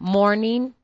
morning